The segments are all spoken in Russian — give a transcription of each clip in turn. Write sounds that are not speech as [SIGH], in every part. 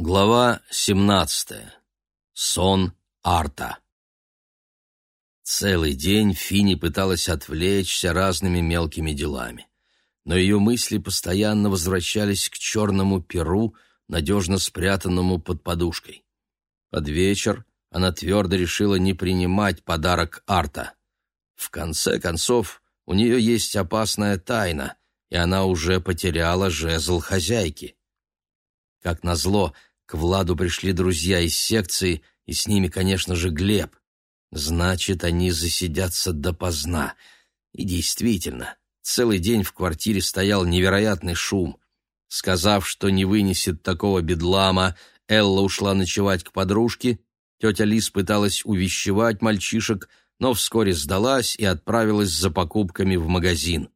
Глава 17. Сон Арта. Целый день Фини пыталась отвлечься разными мелкими делами, но ее мысли постоянно возвращались к черному перу, надежно спрятанному под подушкой. Под вечер она твердо решила не принимать подарок Арта. В конце концов, у нее есть опасная тайна, и она уже потеряла жезл хозяйки. Как назло, к Владу пришли друзья из секции, и с ними, конечно же, Глеб. Значит, они засидятся допоздна. И действительно, целый день в квартире стоял невероятный шум. Сказав, что не вынесет такого бедлама, Элла ушла ночевать к подружке. Тетя Лис пыталась увещевать мальчишек, но вскоре сдалась и отправилась за покупками в магазин.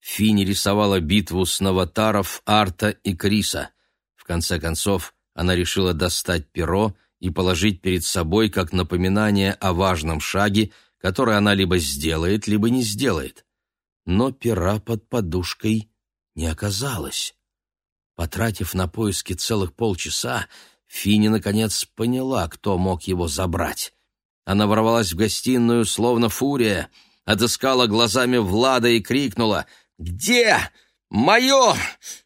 Фини рисовала битву с новотаров Арта и Криса — в конце концов, она решила достать перо и положить перед собой как напоминание о важном шаге, который она либо сделает, либо не сделает. Но пера под подушкой не оказалось. Потратив на поиски целых полчаса, Фини наконец поняла, кто мог его забрать. Она ворвалась в гостиную, словно фурия, отыскала глазами Влада и крикнула «Где мое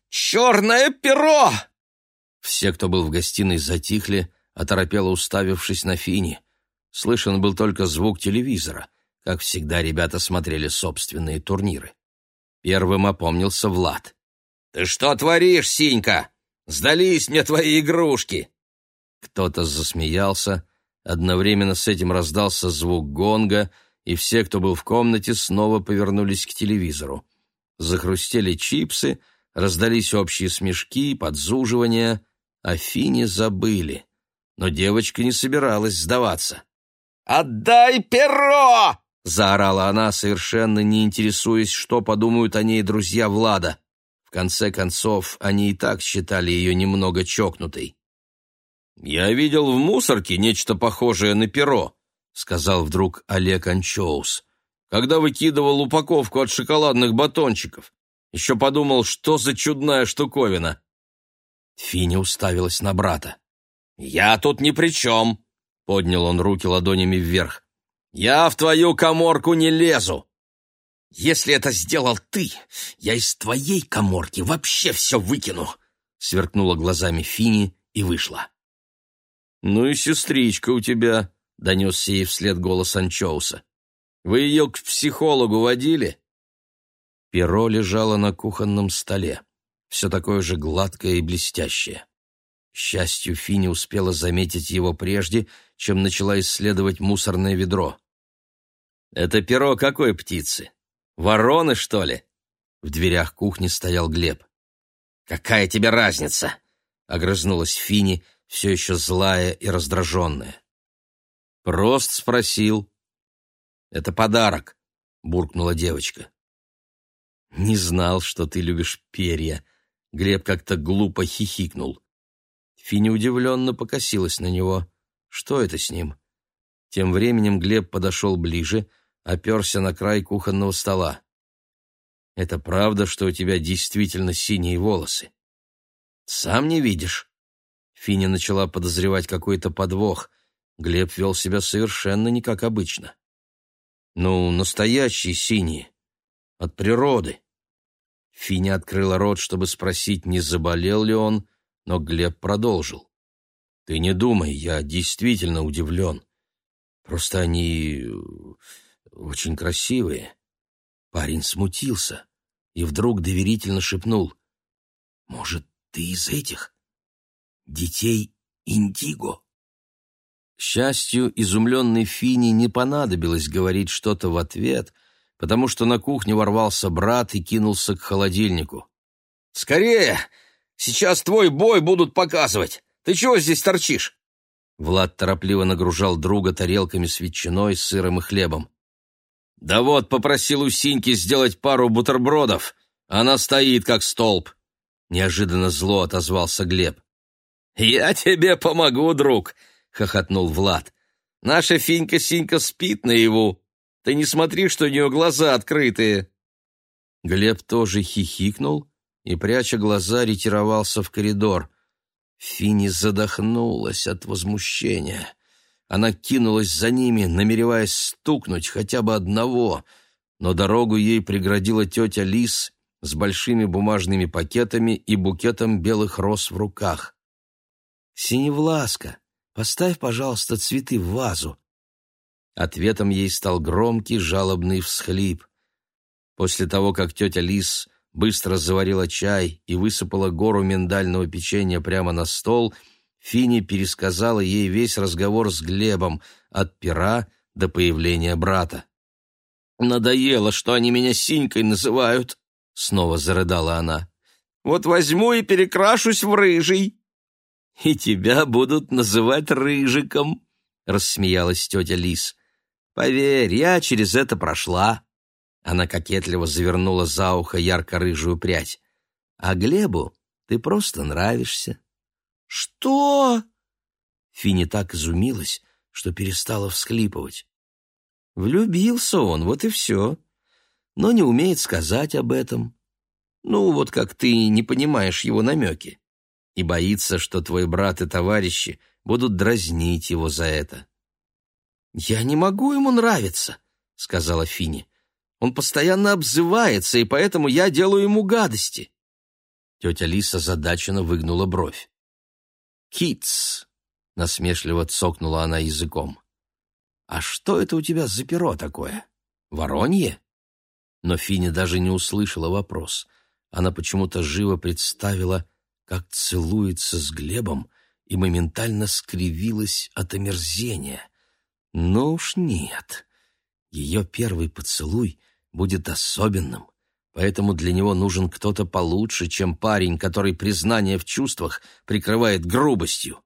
черное перо?» Все, кто был в гостиной, затихли, оторопело уставившись на Фини. Слышен был только звук телевизора. Как всегда, ребята смотрели собственные турниры. Первым опомнился Влад. «Ты что творишь, Синька? Сдались мне твои игрушки!» Кто-то засмеялся. Одновременно с этим раздался звук гонга, и все, кто был в комнате, снова повернулись к телевизору. Захрустели чипсы, раздались общие смешки, подзуживания. О Фине забыли, но девочка не собиралась сдаваться. «Отдай перо!» — заорала она, совершенно не интересуясь, что подумают о ней друзья Влада. В конце концов, они и так считали ее немного чокнутой. «Я видел в мусорке нечто похожее на перо», — сказал вдруг Олег Анчоус, «когда выкидывал упаковку от шоколадных батончиков. Еще подумал, что за чудная штуковина. Финя уставилась на брата. «Я тут ни при чем!» — поднял он руки ладонями вверх. «Я в твою коморку не лезу!» «Если это сделал ты, я из твоей коморки вообще все выкину!» — сверкнула глазами Фини и вышла. «Ну и сестричка у тебя», — донесся ей вслед голос Анчоуса. «Вы ее к психологу водили?» Перо лежало на кухонном столе все такое же гладкое и блестящее. К счастью, Фини успела заметить его прежде, чем начала исследовать мусорное ведро. «Это перо какой птицы? Вороны, что ли?» В дверях кухни стоял Глеб. «Какая тебе разница?» — огрызнулась Фини, все еще злая и раздраженная. «Прост спросил». «Это подарок», — буркнула девочка. «Не знал, что ты любишь перья», Глеб как-то глупо хихикнул. Финя удивленно покосилась на него. Что это с ним? Тем временем Глеб подошел ближе, оперся на край кухонного стола. «Это правда, что у тебя действительно синие волосы?» «Сам не видишь?» Финя начала подозревать какой-то подвох. Глеб вел себя совершенно не как обычно. «Ну, настоящие синие. От природы». Финя открыла рот, чтобы спросить, не заболел ли он, но Глеб продолжил. «Ты не думай, я действительно удивлен. Просто они э, очень красивые». Парень смутился и вдруг доверительно шепнул. «Может, ты из этих? Детей Индиго?» Счастью, изумленной Фине не понадобилось говорить что-то в ответ — потому что на кухне ворвался брат и кинулся к холодильнику. «Скорее! Сейчас твой бой будут показывать! Ты чего здесь торчишь?» Влад торопливо нагружал друга тарелками с ветчиной, сыром и хлебом. «Да вот, попросил у Синьки сделать пару бутербродов. Она стоит, как столб». Неожиданно зло отозвался Глеб. «Я тебе помогу, друг», — хохотнул Влад. «Наша Финька-Синька спит наяву. Ты не смотри, что у нее глаза открытые!» Глеб тоже хихикнул и, пряча глаза, ретировался в коридор. Фини задохнулась от возмущения. Она кинулась за ними, намереваясь стукнуть хотя бы одного, но дорогу ей преградила тетя Лис с большими бумажными пакетами и букетом белых роз в руках. «Синевласка, поставь, пожалуйста, цветы в вазу». Ответом ей стал громкий жалобный всхлип. После того, как тетя Лис быстро заварила чай и высыпала гору миндального печенья прямо на стол, Фини пересказала ей весь разговор с Глебом от пера до появления брата. «Надоело, что они меня Синькой называют», — снова зарыдала она. «Вот возьму и перекрашусь в рыжий». «И тебя будут называть Рыжиком», — рассмеялась тетя Лис. «Поверь, я через это прошла». Она кокетливо завернула за ухо ярко-рыжую прядь. «А Глебу ты просто нравишься». «Что?» Фини так изумилась, что перестала всхлипывать. Влюбился он, вот и все. Но не умеет сказать об этом. Ну, вот как ты не понимаешь его намеки. И боится, что твой брат и товарищи будут дразнить его за это. «Я не могу ему нравиться», — сказала Фини. Он постоянно обзывается, и поэтому я делаю ему гадости». Тетя Лиса задаченно выгнула бровь. «Китс!» — насмешливо цокнула она языком. «А что это у тебя за перо такое? Воронье?» Но Финя даже не услышала вопрос. Она почему-то живо представила, как целуется с Глебом, и моментально скривилась от омерзения. «Ну уж нет!» Ее первый поцелуй будет особенным, поэтому для него нужен кто-то получше, чем парень, который признание в чувствах прикрывает грубостью.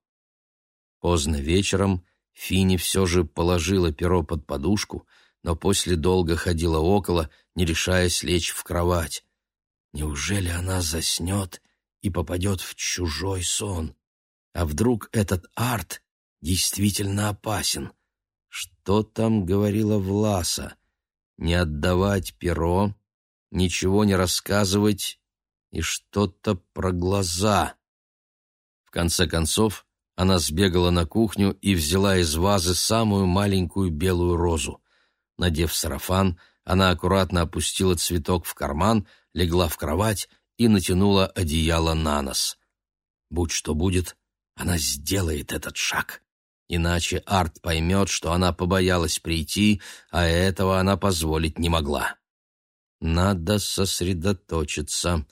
Поздно вечером Фини все же положила перо под подушку, но после долго ходила около, не решаясь лечь в кровать. Неужели она заснет и попадет в чужой сон? А вдруг этот арт действительно опасен? Что там говорила Власа? не отдавать перо, ничего не рассказывать и что-то про глаза. В конце концов, она сбегала на кухню и взяла из вазы самую маленькую белую розу. Надев сарафан, она аккуратно опустила цветок в карман, легла в кровать и натянула одеяло на нос. Будь что будет, она сделает этот шаг. Иначе Арт поймет, что она побоялась прийти, а этого она позволить не могла. Надо сосредоточиться.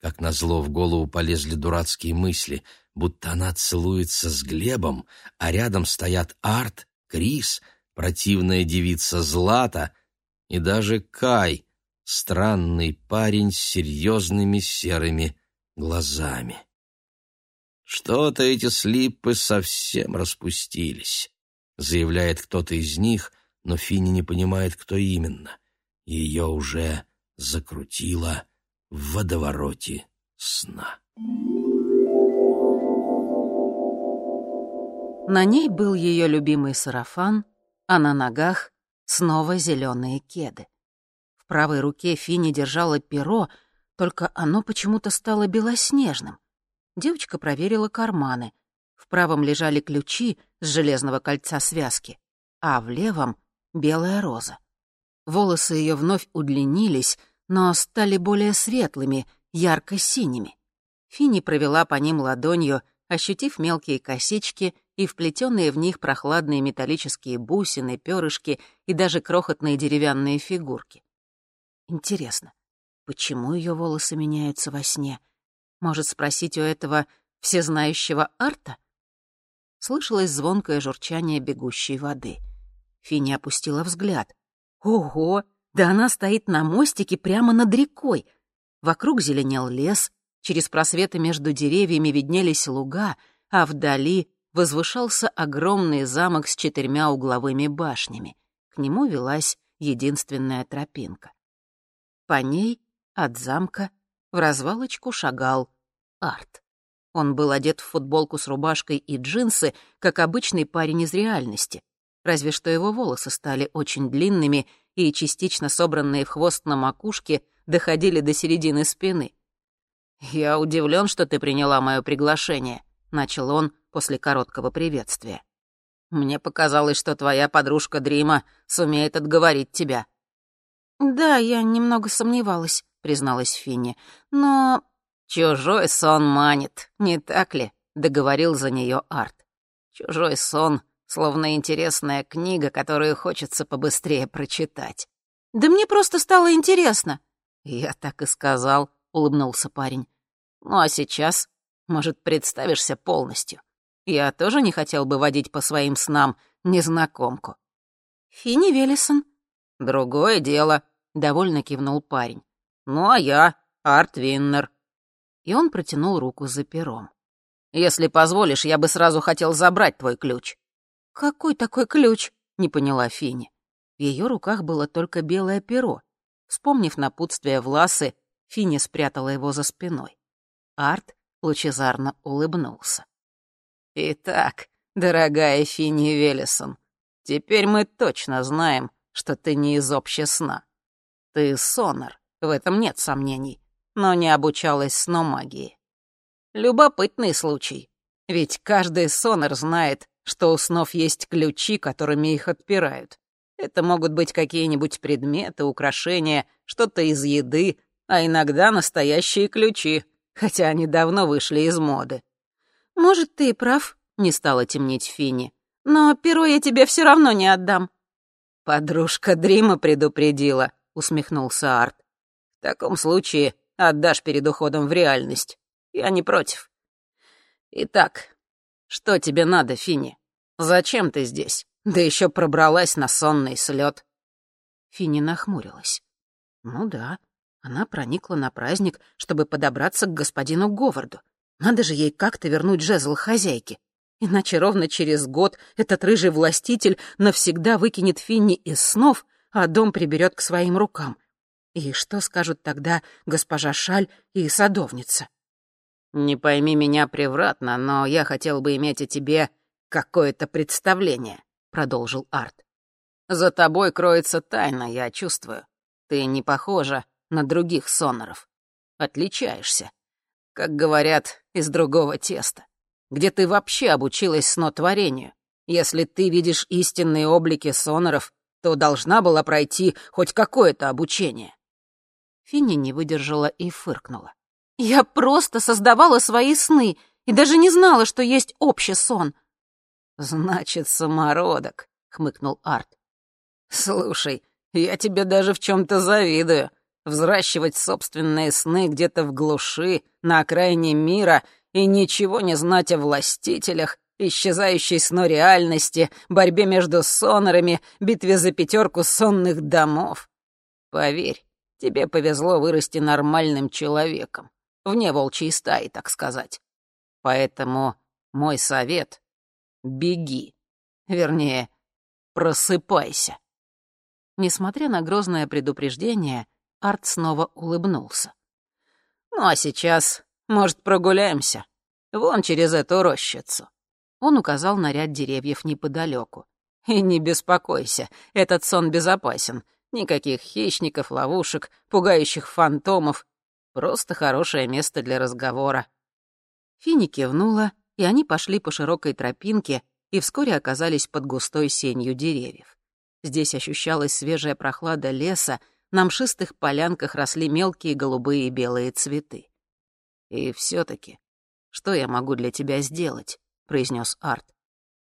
Как назло в голову полезли дурацкие мысли, будто она целуется с Глебом, а рядом стоят Арт, Крис, противная девица Злата и даже Кай, странный парень с серьезными серыми глазами. Что-то эти слипы совсем распустились, заявляет кто-то из них, но Фини не понимает, кто именно. Ее уже закрутило в водовороте сна. На ней был ее любимый сарафан, а на ногах снова зеленые кеды. В правой руке Фини держала перо, только оно почему-то стало белоснежным — Девочка проверила карманы. В правом лежали ключи с железного кольца связки, а в левом — белая роза. Волосы ее вновь удлинились, но стали более светлыми, ярко-синими. Финни провела по ним ладонью, ощутив мелкие косички и вплетенные в них прохладные металлические бусины, перышки и даже крохотные деревянные фигурки. Интересно, почему ее волосы меняются во сне? Может спросить у этого всезнающего Арта? Слышалось звонкое журчание бегущей воды. Финни опустила взгляд. Ого! Да она стоит на мостике прямо над рекой. Вокруг зеленел лес, через просветы между деревьями виднелись луга, а вдали возвышался огромный замок с четырьмя угловыми башнями. К нему велась единственная тропинка. По ней от замка в развалочку шагал Арт. Он был одет в футболку с рубашкой и джинсы, как обычный парень из реальности. Разве что его волосы стали очень длинными и, частично собранные в хвост на макушке, доходили до середины спины. «Я удивлен, что ты приняла мое приглашение», — начал он после короткого приветствия. «Мне показалось, что твоя подружка Дрима сумеет отговорить тебя». «Да, я немного сомневалась», — призналась Финни. «Но...» «Чужой сон манит, не так ли?» — договорил за нее Арт. «Чужой сон, словно интересная книга, которую хочется побыстрее прочитать». «Да мне просто стало интересно». «Я так и сказал», — улыбнулся парень. «Ну а сейчас, может, представишься полностью? Я тоже не хотел бы водить по своим снам незнакомку». «Финни Веллисон». «Другое дело», — довольно кивнул парень. «Ну а я Арт Виннер». И он протянул руку за пером. «Если позволишь, я бы сразу хотел забрать твой ключ». «Какой такой ключ?» — не поняла Финни. В ее руках было только белое перо. Вспомнив напутствие Власы, Финни спрятала его за спиной. Арт лучезарно улыбнулся. «Итак, дорогая Финни Велесон, теперь мы точно знаем, что ты не из общесна. Ты сонор, в этом нет сомнений, но не обучалась сномагии. Любопытный случай, ведь каждый сонор знает, что у снов есть ключи, которыми их отпирают. Это могут быть какие-нибудь предметы, украшения, что-то из еды, а иногда настоящие ключи, хотя они давно вышли из моды. «Может, ты и прав», — не стала темнеть Финни. «Но перо я тебе все равно не отдам». «Подружка Дрима предупредила», — усмехнулся Арт. «В таком случае отдашь перед уходом в реальность. Я не против. Итак, что тебе надо, Финни? Зачем ты здесь? Да еще пробралась на сонный слет. Финни нахмурилась. Ну да, она проникла на праздник, чтобы подобраться к господину Говарду. Надо же ей как-то вернуть жезл хозяйки. Иначе ровно через год этот рыжий властитель навсегда выкинет Финни из снов, а дом приберет к своим рукам. И что скажут тогда госпожа Шаль и садовница? «Не пойми меня превратно, но я хотел бы иметь о тебе какое-то представление», — продолжил Арт. «За тобой кроется тайна, я чувствую. Ты не похожа на других соноров. Отличаешься. Как говорят, из другого теста. Где ты вообще обучилась снотворению? Если ты видишь истинные облики соноров, то должна была пройти хоть какое-то обучение». Финни не выдержала и фыркнула. «Я просто создавала свои сны и даже не знала, что есть общий сон». «Значит, самородок», — хмыкнул Арт. «Слушай, я тебе даже в чем-то завидую взращивать собственные сны где-то в глуши, на окраине мира и ничего не знать о властителях, исчезающей сно реальности, борьбе между сонорами, битве за пятерку сонных домов. Поверь, тебе повезло вырасти нормальным человеком, вне волчьей стаи, так сказать. Поэтому мой совет — беги. Вернее, просыпайся. Несмотря на грозное предупреждение, Арт снова улыбнулся. «Ну а сейчас, может, прогуляемся? Вон через эту рощицу». Он указал на ряд деревьев неподалеку. «И не беспокойся, этот сон безопасен. Никаких хищников, ловушек, пугающих фантомов. Просто хорошее место для разговора». Фини кивнула, и они пошли по широкой тропинке и вскоре оказались под густой сенью деревьев. Здесь ощущалась свежая прохлада леса, на мшистых полянках росли мелкие голубые и белые цветы. «И все таки что я могу для тебя сделать?» — произнес Арт.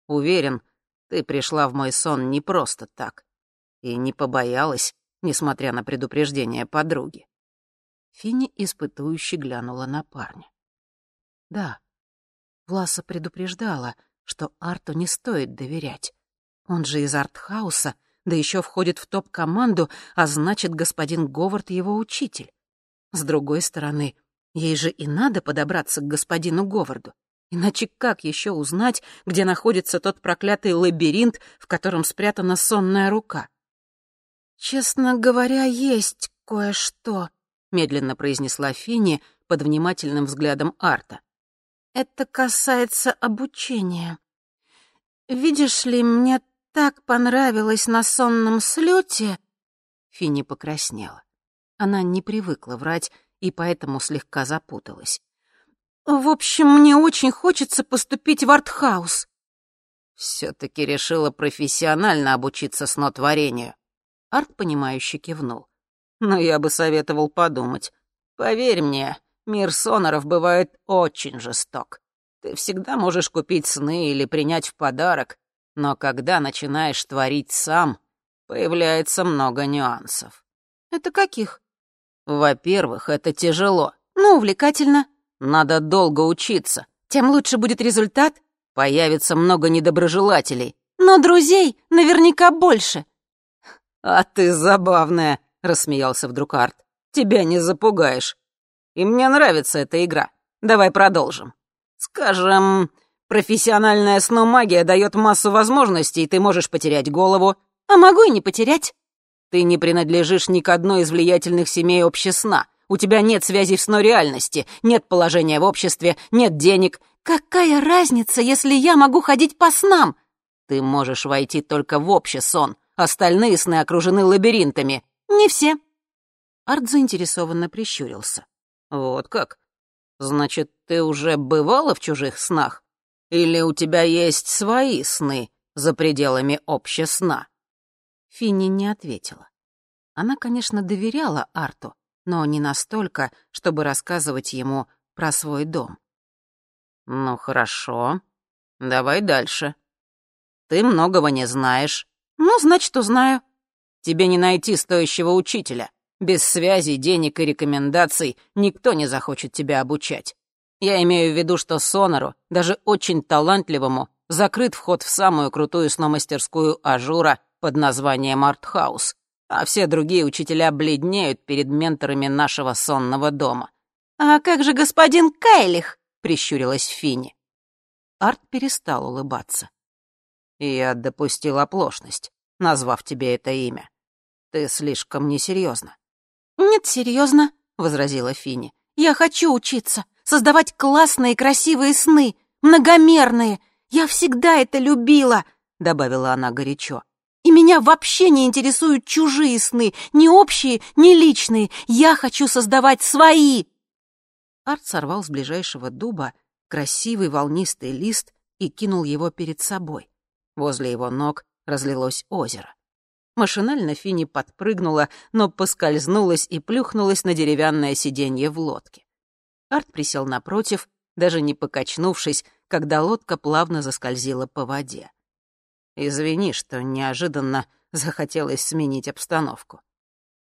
«Уверен, ты пришла в мой сон не просто так. И не побоялась, несмотря на предупреждение подруги». Финни испытующе глянула на парня. «Да, Власа предупреждала, что Арту не стоит доверять. Он же из артхауса — да еще входит в топ-команду, а значит, господин Говард его учитель. С другой стороны, ей же и надо подобраться к господину Говарду. Иначе как еще узнать, где находится тот проклятый лабиринт, в котором спрятана сонная рука? «Честно говоря, есть кое-что», — медленно произнесла Финни под внимательным взглядом Арта. «Это касается обучения. Видишь ли, мне так понравилось на сонном слете. Финни покраснела. Она не привыкла врать и поэтому слегка запуталась. В общем, мне очень хочется поступить в артхаус. Все-таки решила профессионально обучиться снотворению. Арт, понимающе кивнул. Но я бы советовал подумать. Поверь мне, мир соноров бывает очень жесток. Ты всегда можешь купить сны или принять в подарок, но когда начинаешь творить сам, появляется много нюансов. Это каких? Во-первых, это тяжело. Ну, увлекательно. Надо долго учиться. Тем лучше будет результат. Появится много недоброжелателей. Но друзей наверняка больше. А ты забавная, рассмеялся вдруг Арт. Тебя не запугаешь. И мне нравится эта игра. Давай продолжим. Скажем, профессиональная сномагия дает массу возможностей, и ты можешь потерять голову. А могу и не потерять. Ты не принадлежишь ни к одной из влиятельных семей общесна. У тебя нет связи в сно реальности, нет положения в обществе, нет денег. Какая разница, если я могу ходить по снам? Ты можешь войти только в общий сон. Остальные сны окружены лабиринтами. Не все. Арт заинтересованно прищурился. Вот как? Значит, ты уже бывала в чужих снах? Или у тебя есть свои сны за пределами общесна? Финни не ответила. Она, конечно, доверяла Арту, но не настолько, чтобы рассказывать ему про свой дом. «Ну, хорошо. Давай дальше. Ты многого не знаешь». «Ну, значит, узнаю». «Тебе не найти стоящего учителя. Без связи, денег и рекомендаций никто не захочет тебя обучать. Я имею в виду, что Сонору, даже очень талантливому, закрыт вход в самую крутую сномастерскую Ажура под названием Артхаус, а все другие учителя бледнеют перед менторами нашего сонного дома. «А как же господин Кайлих?» — прищурилась Финни. Арт перестал улыбаться. «Я допустил оплошность, назвав тебе это имя. Ты слишком несерьезно. «Нет, серьезно, возразила Финни. «Я хочу учиться, создавать классные красивые сны, многомерные. Я всегда это любила», — добавила она горячо. И меня вообще не интересуют чужие сны, ни общие, ни личные. Я хочу создавать свои!» Арт сорвал с ближайшего дуба красивый волнистый лист и кинул его перед собой. Возле его ног разлилось озеро. Машинально Фини подпрыгнула, но поскользнулась и плюхнулась на деревянное сиденье в лодке. Арт присел напротив, даже не покачнувшись, когда лодка плавно заскользила по воде. Извини, что неожиданно захотелось сменить обстановку.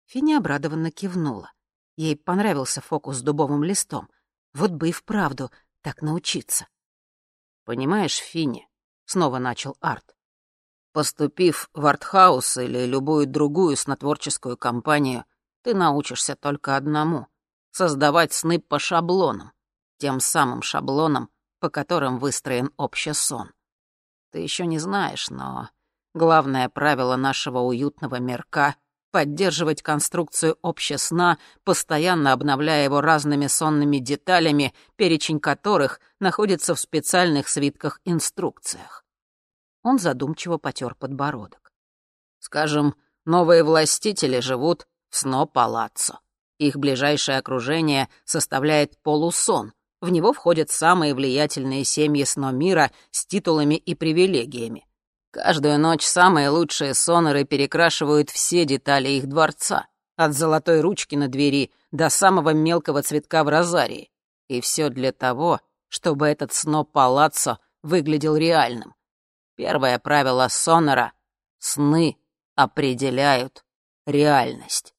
Финни обрадованно кивнула. Ей понравился фокус с дубовым листом. Вот бы и вправду так научиться. «Понимаешь, Финни», — снова начал Арт, «поступив в артхаус или любую другую снотворческую компанию, ты научишься только одному — создавать сны по шаблонам, тем самым шаблонам, по которым выстроен общий сон. Ты еще не знаешь, но главное правило нашего уютного мирка — поддерживать конструкцию общесна, постоянно обновляя его разными сонными деталями, перечень которых находится в специальных свитках-инструкциях. Он задумчиво потер подбородок. Скажем, новые властители живут в сно-палаццо. Их ближайшее окружение составляет полусон, в него входят самые влиятельные семьи сно мира с титулами и привилегиями. Каждую ночь самые лучшие соноры перекрашивают все детали их дворца, от золотой ручки на двери до самого мелкого цветка в розарии. И все для того, чтобы этот сно-палаццо выглядел реальным. Первое правило сонора — сны определяют реальность.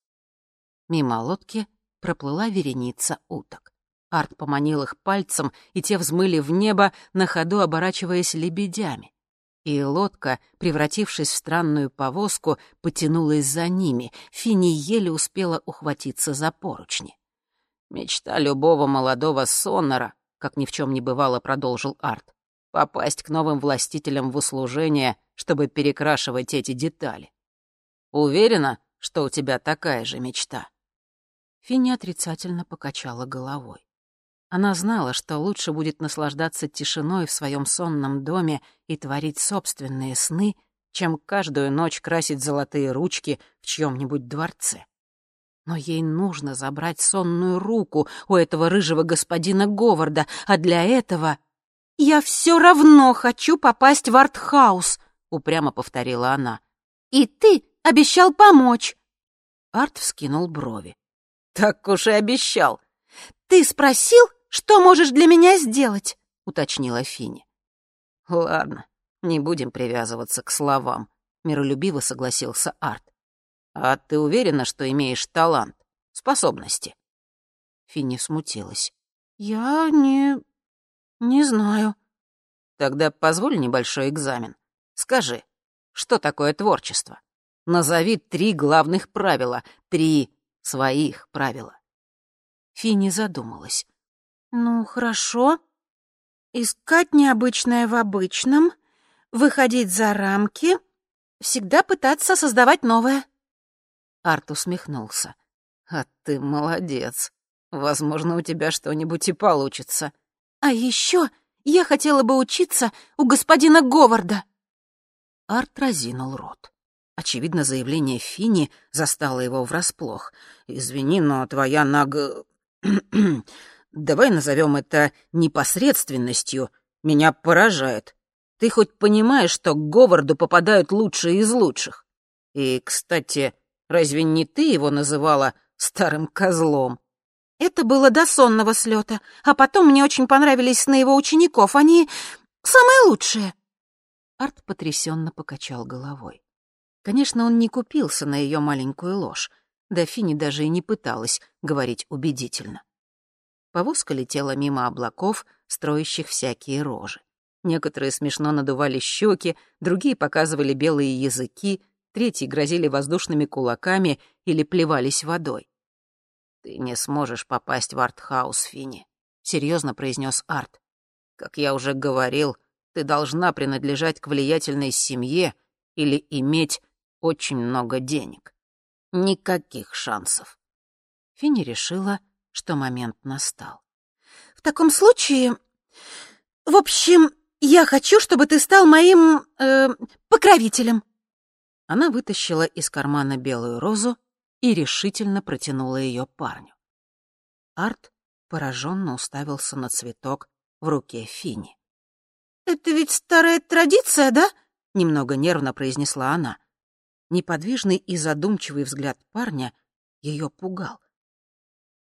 Мимо лодки проплыла вереница уток. Арт поманил их пальцем, и те взмыли в небо, на ходу оборачиваясь лебедями. И лодка, превратившись в странную повозку, потянулась за ними. Фини еле успела ухватиться за поручни. «Мечта любого молодого сонора», — как ни в чем не бывало, продолжил Арт, «попасть к новым властителям в услужение, чтобы перекрашивать эти детали. Уверена, что у тебя такая же мечта?» Финни отрицательно покачала головой. Она знала, что лучше будет наслаждаться тишиной в своем сонном доме и творить собственные сны, чем каждую ночь красить золотые ручки в чьем-нибудь дворце. Но ей нужно забрать сонную руку у этого рыжего господина Говарда, а для этого... «Я все равно хочу попасть в артхаус», — упрямо повторила она. «И ты обещал помочь». Арт вскинул брови. «Так уж и обещал». «Ты спросил, что можешь для меня сделать?» — уточнила Фини. «Ладно, не будем привязываться к словам», — миролюбиво согласился Арт. «А ты уверена, что имеешь талант, способности?» Финни смутилась. «Я не... не знаю». «Тогда позволь небольшой экзамен. Скажи, что такое творчество? Назови три главных правила, три своих правила». Финни задумалась. «Ну, хорошо. Искать необычное в обычном, выходить за рамки, всегда пытаться создавать новое». Арт усмехнулся. «А ты молодец. Возможно, у тебя что-нибудь и получится». «А еще я хотела бы учиться у господина Говарда». Арт разинул рот. Очевидно, заявление Фини застало его врасплох. «Извини, но твоя наг... [CLEARS THROAT] Давай назовем это непосредственностью. Меня поражает. Ты хоть понимаешь, что к Говарду попадают лучшие из лучших? И, кстати, разве не ты его называла старым козлом? Это было до сонного слета, а потом мне очень понравились сны его учеников. Они самые лучшие. Арт потрясенно покачал головой. Конечно, он не купился на ее маленькую ложь. Дофини даже и не пыталась говорить убедительно. Повозка летела мимо облаков, строящих всякие рожи. Некоторые смешно надували щеки, другие показывали белые языки, третьи грозили воздушными кулаками или плевались водой. «Ты не сможешь попасть в артхаус, Фини», — серьезно произнес Арт. «Как я уже говорил, ты должна принадлежать к влиятельной семье или иметь очень много денег. Никаких шансов». Фини решила, что момент настал. «В таком случае... В общем, я хочу, чтобы ты стал моим... Э, покровителем». Она вытащила из кармана белую розу и решительно протянула ее парню. Арт пораженно уставился на цветок в руке Фини. «Это ведь старая традиция, да?» — немного нервно произнесла она. Неподвижный и задумчивый взгляд парня ее пугал.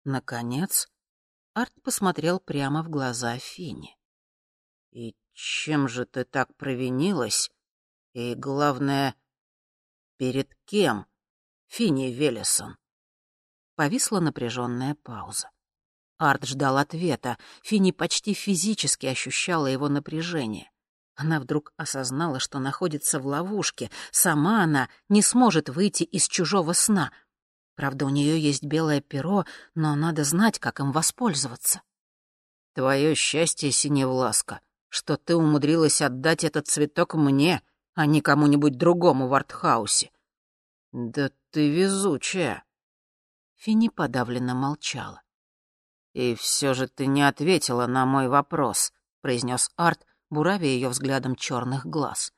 Наконец, Арт посмотрел прямо в глаза Фини. «И чем же ты так провинилась? И, главное, перед кем, Фини Велесон?» Повисла напряженная пауза. Арт ждал ответа. Фини почти физически ощущала его напряжение. Она вдруг осознала, что находится в ловушке. Сама она не сможет выйти из чужого сна — Правда, у нее есть белое перо, но надо знать, как им воспользоваться. Твое счастье, Синевласка, что ты умудрилась отдать этот цветок мне, а не кому-нибудь другому в артхаусе. Да ты везучая. Фини подавленно молчала. «И все же ты не ответила на мой вопрос», — произнес Арт, буравя ее взглядом черных глаз.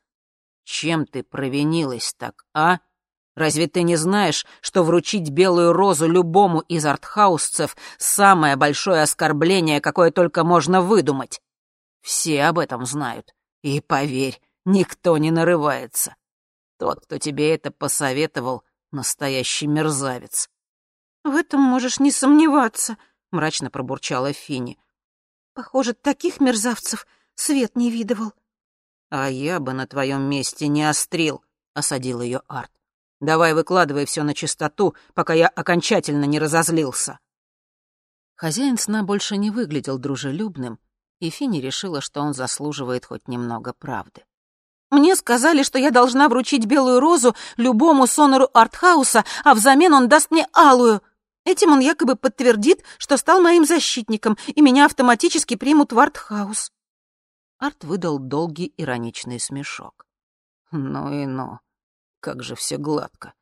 «Чем ты провинилась так, а?» Разве ты не знаешь, что вручить белую розу любому из артхаусцев — самое большое оскорбление, какое только можно выдумать? Все об этом знают. И поверь, никто не нарывается. Тот, кто тебе это посоветовал, — настоящий мерзавец. «В этом можешь не сомневаться», — мрачно пробурчала Фини. «Похоже, таких мерзавцев свет не видывал». «А я бы на твоем месте не острил», — осадил ее Арт. Давай выкладывай все на чистоту, пока я окончательно не разозлился». Хозяин сна больше не выглядел дружелюбным, и Финни решила, что он заслуживает хоть немного правды. «Мне сказали, что я должна вручить белую розу любому сонору артхауса, а взамен он даст мне алую. Этим он якобы подтвердит, что стал моим защитником, и меня автоматически примут в артхаус». Арт выдал долгий ироничный смешок. «Ну и ну. Как же все гладко.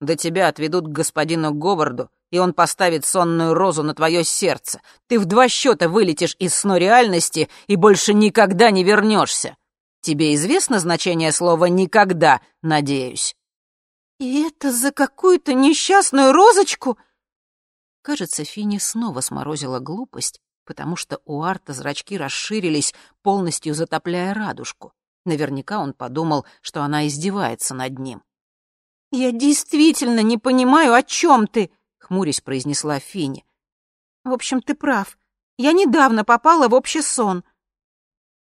До тебя отведут к господину Говарду, и он поставит сонную розу на твое сердце. Ты в два счета вылетишь из сно реальности и больше никогда не вернешься. Тебе известно значение слова «никогда», надеюсь?» «И это за какую-то несчастную розочку?» Кажется, Финни снова сморозила глупость, потому что у Арта зрачки расширились, полностью затопляя радужку. Наверняка он подумал, что она издевается над ним. «Я действительно не понимаю, о чем ты», — хмурясь произнесла Финни. «В общем, ты прав. Я недавно попала в общий сон».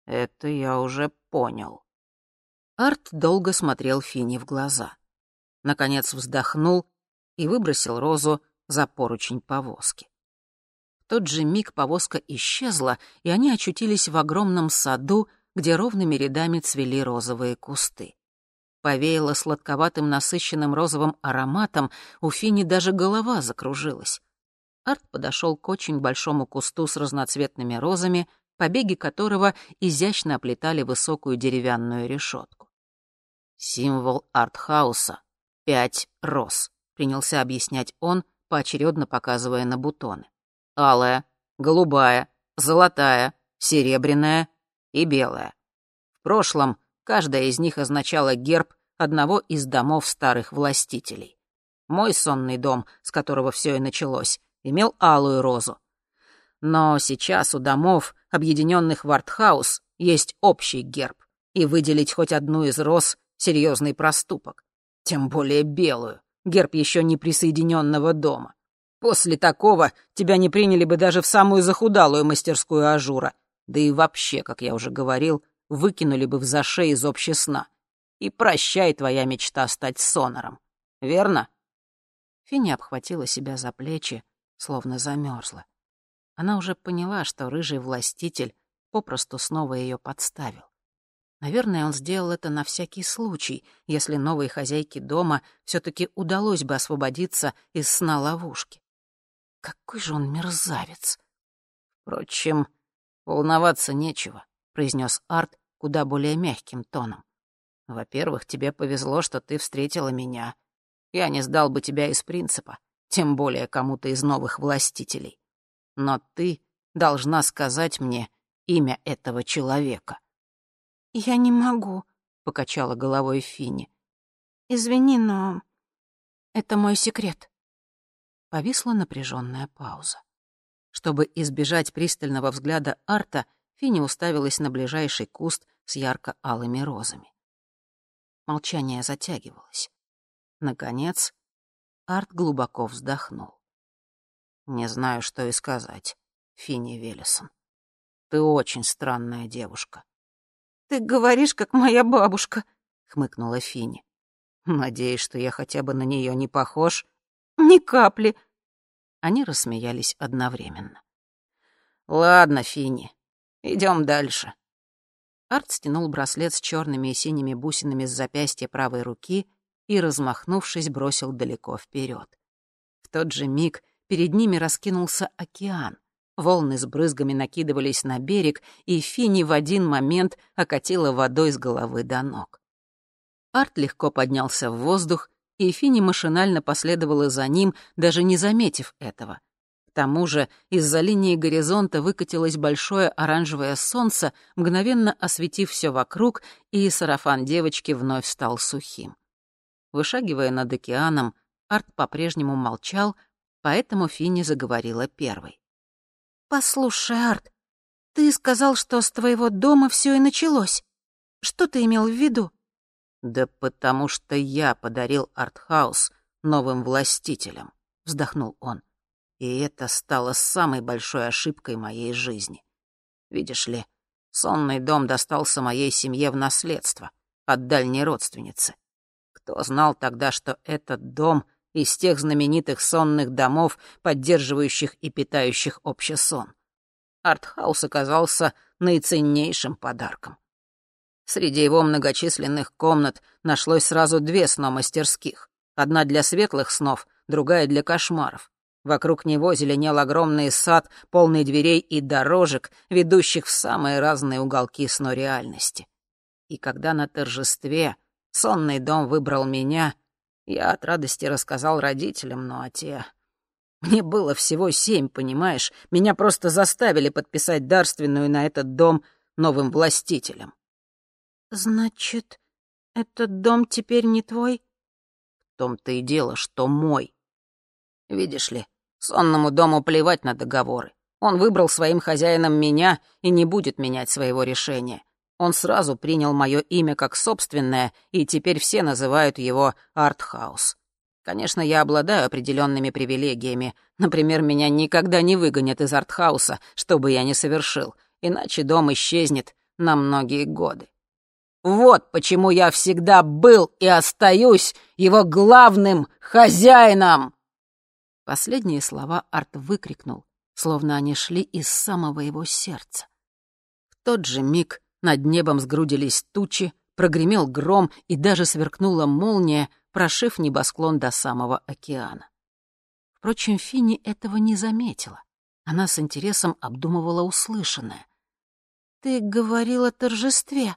«Это я уже понял». Арт долго смотрел Финни в глаза. Наконец вздохнул и выбросил розу за поручень повозки. В тот же миг повозка исчезла, и они очутились в огромном саду, где ровными рядами цвели розовые кусты. Повеяло сладковатым насыщенным розовым ароматом, у Фини даже голова закружилась. Арт подошел к очень большому кусту с разноцветными розами, побеги которого изящно оплетали высокую деревянную решетку. «Символ артхауса — пять роз», — принялся объяснять он, поочередно показывая на бутоны. «Алая, голубая, золотая, серебряная и белая. В прошлом каждая из них означала герб одного из домов старых властителей. Мой сонный дом, с которого все и началось, имел алую розу. Но сейчас у домов, объединенных в Артхаус, есть общий герб, и выделить хоть одну из роз — серьезный проступок. Тем более белую герб еще не присоединенного дома. После такого тебя не приняли бы даже в самую захудалую мастерскую ажура, да и вообще, как я уже говорил, выкинули бы взашей из общесна. И прощай твоя мечта стать сонором. Верно? Финни обхватила себя за плечи, словно замерзла. Она уже поняла, что рыжий властитель попросту снова ее подставил. Наверное, он сделал это на всякий случай, если новой хозяйке дома все таки удалось бы освободиться из сна ловушки. Какой же он мерзавец! Впрочем, волноваться нечего, произнес Арт куда более мягким тоном. Во-первых, тебе повезло, что ты встретила меня. Я не сдал бы тебя из принципа, тем более кому-то из новых властителей. Но ты должна сказать мне имя этого человека. «Я не могу», — покачала головой Финни. «Извини, но это мой секрет». Повисла напряженная пауза. Чтобы избежать пристального взгляда Арта, Финни уставилась на ближайший куст с ярко-алыми розами. Молчание затягивалось. Наконец, Арт глубоко вздохнул. «Не знаю, что и сказать, Финни Велесон. Ты очень странная девушка. «Ты говоришь, как моя бабушка», — хмыкнула Финни. «Надеюсь, что я хотя бы на нее не похож?» «Ни капли». Они рассмеялись одновременно. «Ладно, Финни, идем дальше». Арт стянул браслет с черными и синими бусинами с запястья правой руки и, размахнувшись, бросил далеко вперед. В тот же миг перед ними раскинулся океан — Волны с брызгами накидывались на берег, и Фини в один момент окатила водой с головы до ног. Арт легко поднялся в воздух, и Фини машинально последовала за ним, даже не заметив этого. К тому же из-за линии горизонта выкатилось большое оранжевое солнце, мгновенно осветив все вокруг, и сарафан девочки вновь стал сухим. Вышагивая над океаном, Арт по-прежнему молчал, поэтому Финни заговорила первой. «Послушай, Арт, ты сказал, что с твоего дома все и началось. Что ты имел в виду?» «Да потому что я подарил Артхаус новым властителям», — вздохнул он. «И это стало самой большой ошибкой моей жизни. Видишь ли, сонный дом достался моей семье в наследство от дальней родственницы. Кто знал тогда, что этот дом — из тех знаменитых сонных домов, поддерживающих и питающих общий сон. Артхаус оказался наиценнейшим подарком. Среди его многочисленных комнат нашлось сразу две сномастерских. Одна для светлых снов, другая для кошмаров. Вокруг него зеленел огромный сад, полный дверей и дорожек, ведущих в самые разные уголки снореальности. И когда на торжестве сонный дом выбрал меня, я от радости рассказал родителям, ну а те... Мне было всего семь, понимаешь? Меня просто заставили подписать дарственную на этот дом новым властителем. «Значит, этот дом теперь не твой?» том-то и дело, что мой. Видишь ли, сонному дому плевать на договоры. Он выбрал своим хозяином меня и не будет менять своего решения. Он сразу принял мое имя как собственное, и теперь все называют его Артхаус. Конечно, я обладаю определенными привилегиями. Например, меня никогда не выгонят из артхауса, что бы я ни совершил, иначе дом исчезнет на многие годы. Вот почему я всегда был и остаюсь его главным хозяином!» Последние слова Арт выкрикнул, словно они шли из самого его сердца. В тот же миг над небом сгрудились тучи, прогремел гром и даже сверкнула молния, прошив небосклон до самого океана. Впрочем, Финни этого не заметила. Она с интересом обдумывала услышанное. «Ты говорил о торжестве?»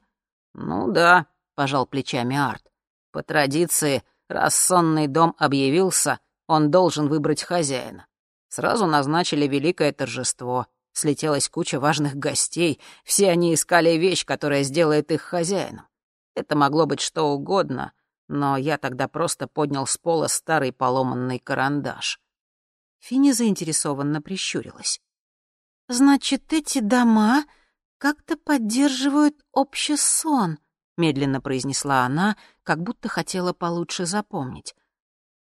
«Ну да», — пожал плечами Арт. «По традиции, раз сонный дом объявился, он должен выбрать хозяина. Сразу назначили великое торжество. Слетелась куча важных гостей. Все они искали вещь, которая сделает их хозяином. Это могло быть что угодно, но я тогда просто поднял с пола старый поломанный карандаш. Фини заинтересованно прищурилась. «Значит, эти дома как-то поддерживают общий сон», — медленно произнесла она, как будто хотела получше запомнить.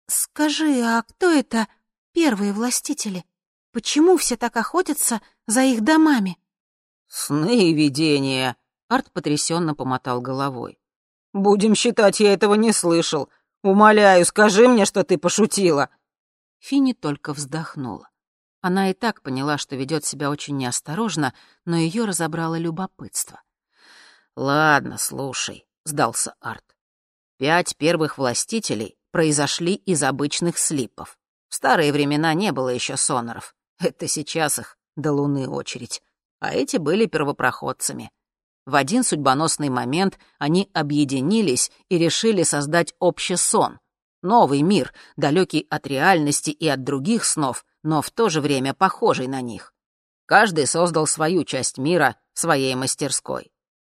«Скажи, а кто это первые властители? Почему все так охотятся за их домами?» «Сны и видения», — Арт потрясенно помотал головой. «Будем считать, я этого не слышал. Умоляю, скажи мне, что ты пошутила». Фини только вздохнула. Она и так поняла, что ведет себя очень неосторожно, но ее разобрало любопытство. «Ладно, слушай», — сдался Арт. «Пять первых властителей произошли из обычных слипов. В старые времена не было еще соноров. Это сейчас их до луны очередь. А эти были первопроходцами. В один судьбоносный момент они объединились и решили создать общий сон. Новый мир, далекий от реальности и от других снов, но в то же время похожий на них. Каждый создал свою часть мира своей мастерской.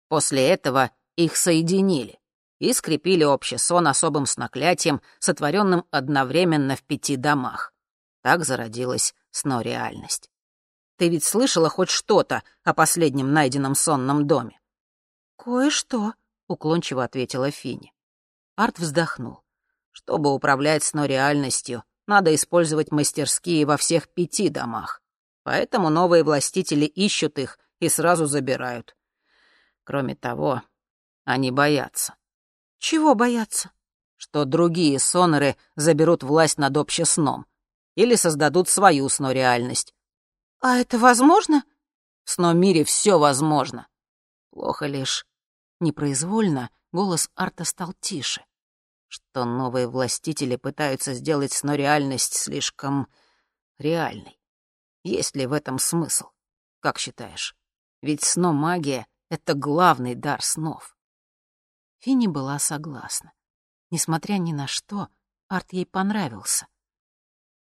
После этого их соединили и скрепили общий сон особым сноклятием, сотворенным одновременно в пяти домах. Так зародилась сно-реальность. Ты ведь слышала хоть что-то о последнем найденном сонном доме?» «Кое-что», — уклончиво ответила Фини. Арт вздохнул. «Чтобы управлять сно-реальностью, надо использовать мастерские во всех пяти домах. Поэтому новые властители ищут их и сразу забирают. Кроме того, они боятся. Чего бояться? Что другие соноры заберут власть над общесном или создадут свою сно-реальность. А это возможно? В сно-мире все возможно. Плохо лишь. Непроизвольно голос Арта стал тише что новые властители пытаются сделать сно-реальность слишком реальной. Есть ли в этом смысл? Как считаешь? Ведь сно-магия — это главный дар снов. Финни была согласна. Несмотря ни на что, Арт ей понравился.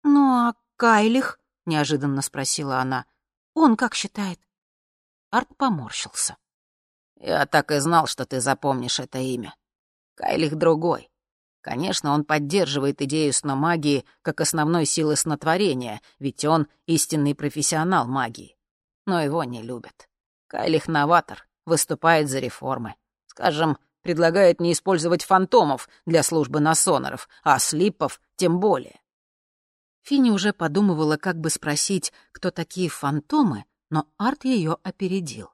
«Ну а Кайлих?» — неожиданно спросила она. «Он как считает?» Арт поморщился. «Я так и знал, что ты запомнишь это имя. Кайлих другой. Конечно, он поддерживает идею сномагии как основной силы снотворения, ведь он истинный профессионал магии. Но его не любят. Кайлих новатор, выступает за реформы. Скажем, предлагает не использовать фантомов для службы насоноров, а слипов тем более. Фини уже подумывала, как бы спросить, кто такие фантомы, но Арт ее опередил.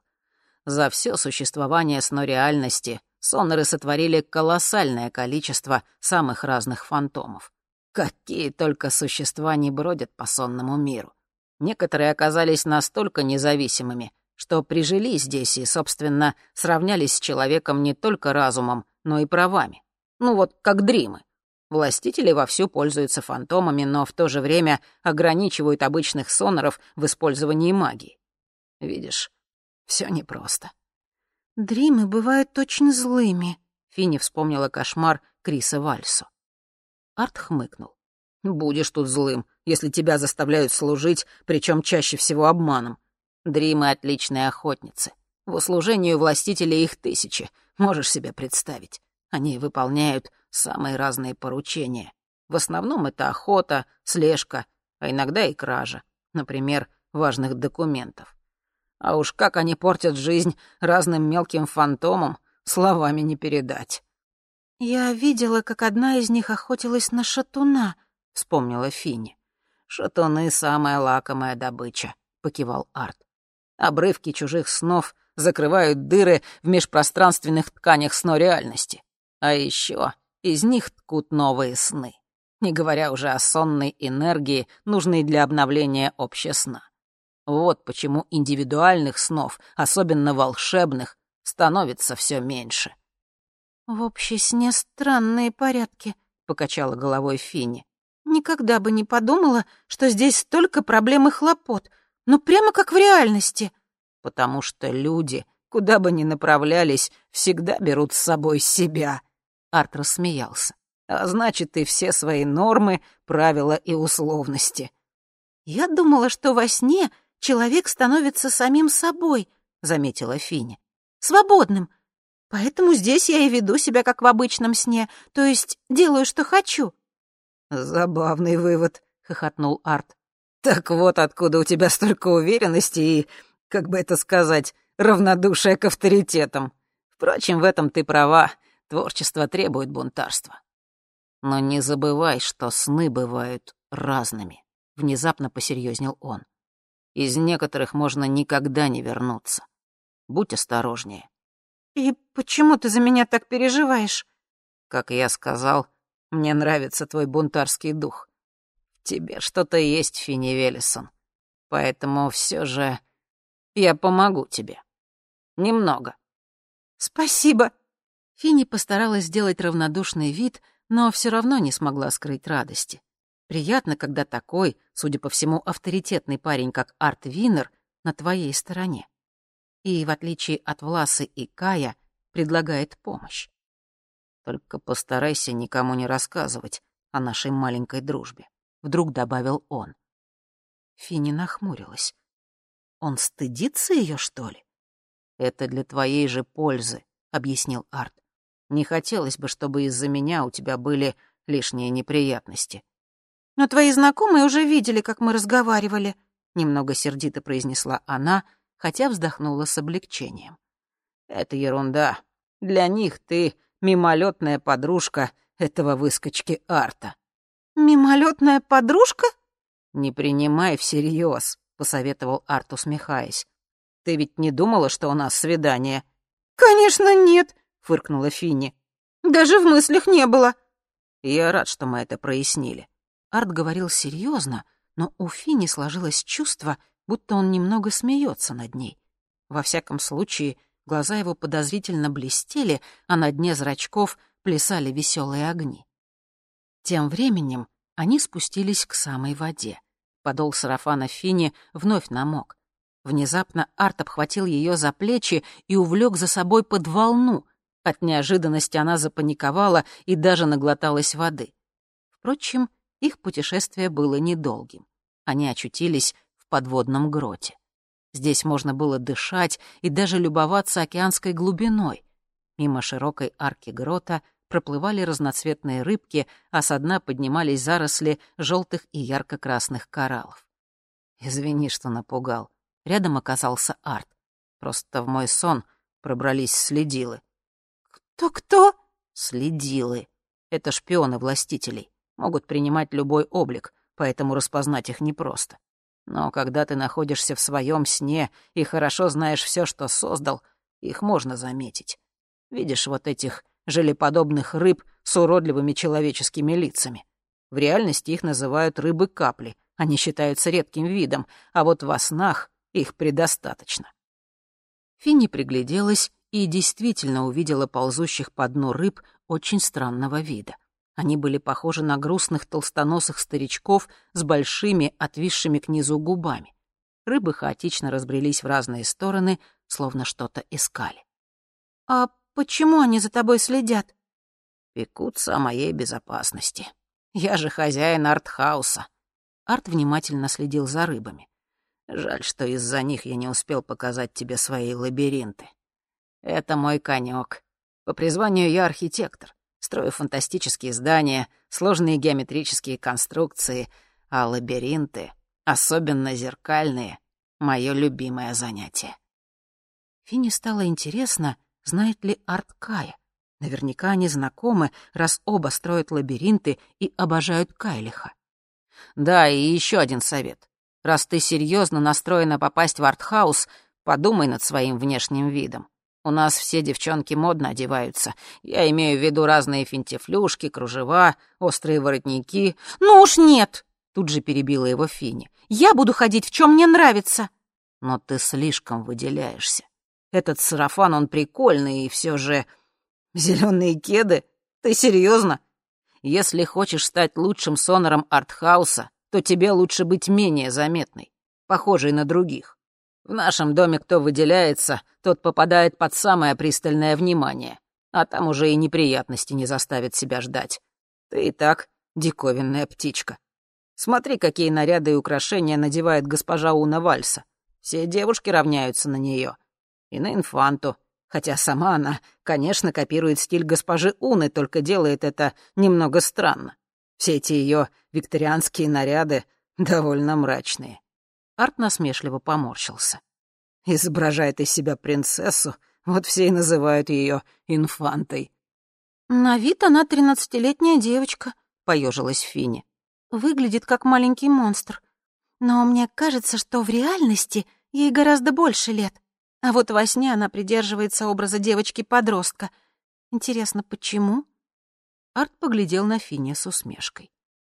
За все существование снореальности соноры сотворили колоссальное количество самых разных фантомов. Какие только существа не бродят по сонному миру. Некоторые оказались настолько независимыми, что прижились здесь и, собственно, сравнялись с человеком не только разумом, но и правами. Ну вот, как дримы. Властители вовсю пользуются фантомами, но в то же время ограничивают обычных соноров в использовании магии. Видишь, все непросто. «Дримы бывают очень злыми», — Финни вспомнила кошмар Криса Вальсу. Арт хмыкнул. «Будешь тут злым, если тебя заставляют служить, причем чаще всего обманом. Дримы — отличные охотницы. В услужении у властителей их тысячи, можешь себе представить. Они выполняют самые разные поручения, В основном это охота, слежка, а иногда и кража, например, важных документов. А уж как они портят жизнь разным мелким фантомам, словами не передать. «Я видела, как одна из них охотилась на шатуна», — вспомнила Финни. «Шатуны — самая лакомая добыча», — покивал Арт. «Обрывки чужих снов закрывают дыры в межпространственных тканях сно реальности. А еще из них ткут новые сны, не говоря уже о сонной энергии, нужной для обновления общесна. Вот почему индивидуальных снов, особенно волшебных, становится все меньше. «В общей сне странные порядки», — покачала головой Финни. «Никогда бы не подумала, что здесь столько проблем и хлопот. Ну, прямо как в реальности». «Потому что люди, куда бы ни направлялись, всегда берут с собой себя», — Арт рассмеялся. «А значит, и все свои нормы, правила и условности». «Я думала, что во сне человек становится самим собой», — заметила Финя. «Свободным. Поэтому здесь я и веду себя как в обычном сне, то есть делаю, что хочу». «Забавный вывод», — хохотнул Арт. «Так вот откуда у тебя столько уверенности и, как бы это сказать, равнодушие к авторитетам. Впрочем, в этом ты права, творчество требует бунтарства. Но не забывай, что сны бывают разными», — внезапно посерьезнел он. Из некоторых можно никогда не вернуться. Будь осторожнее. «И почему ты за меня так переживаешь?» «Как я сказал, мне нравится твой бунтарский дух. В тебе что-то есть, Финни Велесон. Поэтому все же я помогу тебе. Немного». «Спасибо». Финни постаралась сделать равнодушный вид, но все равно не смогла скрыть радости. Приятно, когда такой, судя по всему, авторитетный парень, как Арт Винер, на твоей стороне. И, в отличие от Власы и Кая, предлагает помощь. Только постарайся никому не рассказывать о нашей маленькой дружбе, вдруг добавил он. Фини нахмурилась. Он стыдится ее, что ли? Это для твоей же пользы, объяснил Арт. Не хотелось бы, чтобы из-за меня у тебя были лишние неприятности. «Но твои знакомые уже видели, как мы разговаривали», — немного сердито произнесла она, хотя вздохнула с облегчением. «Это ерунда. Для них ты мимолетная подружка этого выскочки Арта». «Мимолетная подружка?» «Не принимай всерьез», — посоветовал Арт, усмехаясь. «Ты ведь не думала, что у нас свидание?» «Конечно нет», — фыркнула Финни. «Даже в мыслях не было». «Я рад, что мы это прояснили. Арт говорил серьезно, но у Фини сложилось чувство, будто он немного смеется над ней. Во всяком случае, глаза его подозрительно блестели, а на дне зрачков плясали веселые огни. Тем временем они спустились к самой воде. Подол сарафана Фини вновь намок. Внезапно Арт обхватил ее за плечи и увлек за собой под волну. От неожиданности она запаниковала и даже наглоталась воды. Впрочем, их путешествие было недолгим. Они очутились в подводном гроте. Здесь можно было дышать и даже любоваться океанской глубиной. Мимо широкой арки грота проплывали разноцветные рыбки, а со дна поднимались заросли желтых и ярко-красных кораллов. Извини, что напугал. Рядом оказался Арт. Просто в мой сон пробрались следилы. «Кто-кто?» «Следилы. Это шпионы властителей могут принимать любой облик, поэтому распознать их непросто. Но когда ты находишься в своем сне и хорошо знаешь все, что создал, их можно заметить. Видишь вот этих желеподобных рыб с уродливыми человеческими лицами. В реальности их называют рыбы-капли, они считаются редким видом, а вот во снах их предостаточно. Финни пригляделась и действительно увидела ползущих по дну рыб очень странного вида. Они были похожи на грустных толстоносых старичков с большими, отвисшими к низу губами. Рыбы хаотично разбрелись в разные стороны, словно что-то искали. «А почему они за тобой следят?» «Пекутся о моей безопасности. Я же хозяин артхауса». Арт внимательно следил за рыбами. «Жаль, что из-за них я не успел показать тебе свои лабиринты. Это мой конек. По призванию я архитектор. Строю фантастические здания, сложные геометрические конструкции, а лабиринты, особенно зеркальные, — мое любимое занятие. Фине стало интересно, знает ли Арт Кая. Наверняка они знакомы, раз оба строят лабиринты и обожают Кайлиха. Да, и еще один совет. Раз ты серьезно настроена попасть в артхаус, подумай над своим внешним видом. У нас все девчонки модно одеваются. Я имею в виду разные финтифлюшки, кружева, острые воротники. «Ну уж нет!» — тут же перебила его Фини. «Я буду ходить, в чем мне нравится!» «Но ты слишком выделяешься. Этот сарафан, он прикольный, и все же... Зеленые кеды? Ты серьезно? Если хочешь стать лучшим сонором артхауса, то тебе лучше быть менее заметной, похожей на других. В нашем доме кто выделяется, тот попадает под самое пристальное внимание, а там уже и неприятности не заставят себя ждать. Ты и так диковинная птичка. Смотри, какие наряды и украшения надевает госпожа Уна Вальса. Все девушки равняются на нее. И на инфанту, хотя сама она, конечно, копирует стиль госпожи Уны, только делает это немного странно. Все эти ее викторианские наряды довольно мрачные. Арт насмешливо поморщился. Изображает из себя принцессу, вот все и называют ее инфантой. «На вид она тринадцатилетняя девочка», — поежилась Фини. «Выглядит как маленький монстр. Но мне кажется, что в реальности ей гораздо больше лет. А вот во сне она придерживается образа девочки-подростка. Интересно, почему?» Арт поглядел на Фини с усмешкой.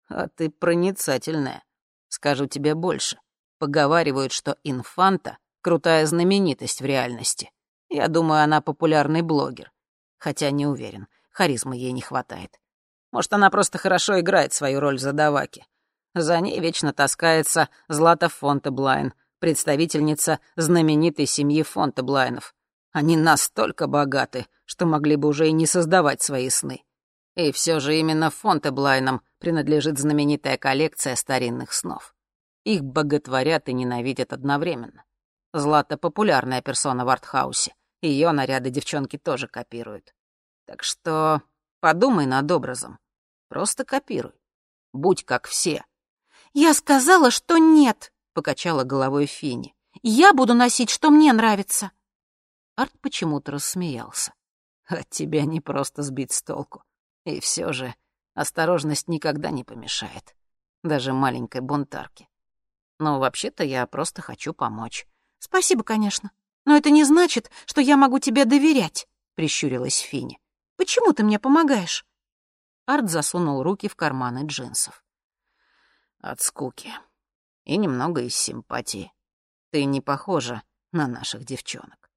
«А ты проницательная. Скажу тебе больше. Поговаривают, что инфанта — крутая знаменитость в реальности. Я думаю, она популярный блогер. Хотя не уверен, харизмы ей не хватает. Может, она просто хорошо играет свою роль задаваки. За ней вечно таскается Злата Фонтеблайн, представительница знаменитой семьи Фонтеблайнов. Они настолько богаты, что могли бы уже и не создавать свои сны. И все же именно Фонтеблайнам принадлежит знаменитая коллекция старинных снов. Их боготворят и ненавидят одновременно. Злата — популярная персона в артхаусе. Ее наряды девчонки тоже копируют. Так что подумай над образом. Просто копируй. Будь как все. «Я сказала, что нет!» покачала головой Фини. «Я буду носить, что мне нравится». Арт почему-то рассмеялся. От тебя не просто сбить с толку. И все же осторожность никогда не помешает. Даже маленькой бунтарке. Но вообще-то я просто хочу помочь. «Спасибо, конечно. Но это не значит, что я могу тебе доверять», — прищурилась Фини. «Почему ты мне помогаешь?» Арт засунул руки в карманы джинсов. «От скуки», и немного из симпатии. Ты не похожа на наших девчонок.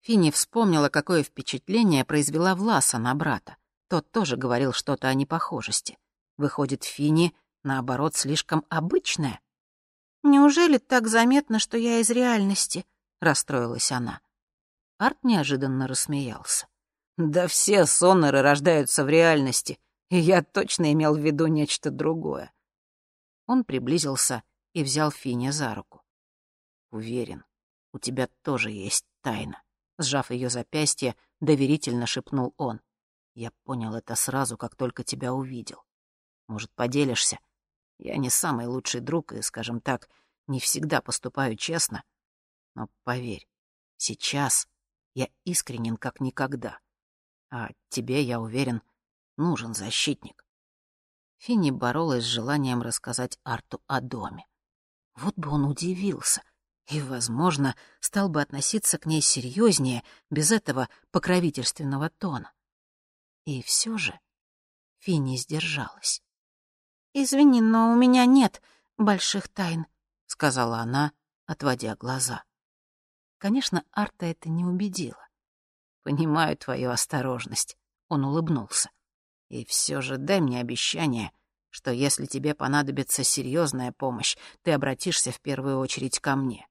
Финни вспомнила, какое впечатление произвела Власа на брата. Тот тоже говорил что-то о непохожести. Выходит, Финни, наоборот, слишком обычная. «Неужели так заметно, что я из реальности?» — расстроилась она. Арт неожиданно рассмеялся. «Да все соннеры рождаются в реальности, и я точно имел в виду нечто другое». Он приблизился и взял Финя за руку. «Уверен, у тебя тоже есть тайна», — сжав ее запястье, доверительно шепнул он. «Я понял это сразу, как только тебя увидел. Может, поделишься? Я не самый лучший друг и, скажем так, не всегда поступаю честно. Но поверь, сейчас я искренен как никогда. А тебе, я уверен, нужен защитник». Финни боролась с желанием рассказать Арту о доме. Вот бы он удивился и, возможно, стал бы относиться к ней серьезнее, без этого покровительственного тона. И все же Финни сдержалась. «Извини, но у меня нет больших тайн», — сказала она, отводя глаза. Конечно, Арта это не убедило. «Понимаю твою осторожность», — он улыбнулся. «И все же дай мне обещание, что если тебе понадобится серьезная помощь, ты обратишься в первую очередь ко мне».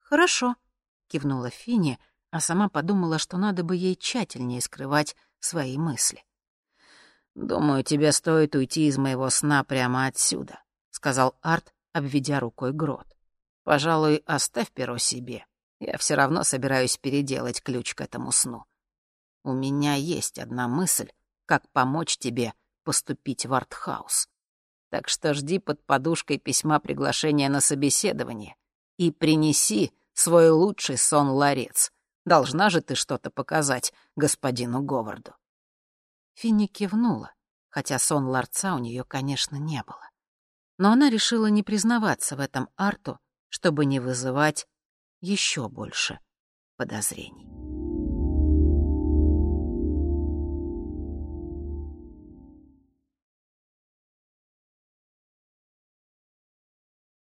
«Хорошо», — кивнула Финни, а сама подумала, что надо бы ей тщательнее скрывать свои мысли. «Думаю, тебе стоит уйти из моего сна прямо отсюда», — сказал Арт, обведя рукой грот. «Пожалуй, оставь перо себе. Я все равно собираюсь переделать ключ к этому сну. У меня есть одна мысль, как помочь тебе поступить в артхаус. Так что жди под подушкой письма приглашения на собеседование и принеси свой лучший сон-ларец. Должна же ты что-то показать господину Говарду. Финни кивнула, хотя сон ларца у нее, конечно, не было. Но она решила не признаваться в этом Арту, чтобы не вызывать еще больше подозрений.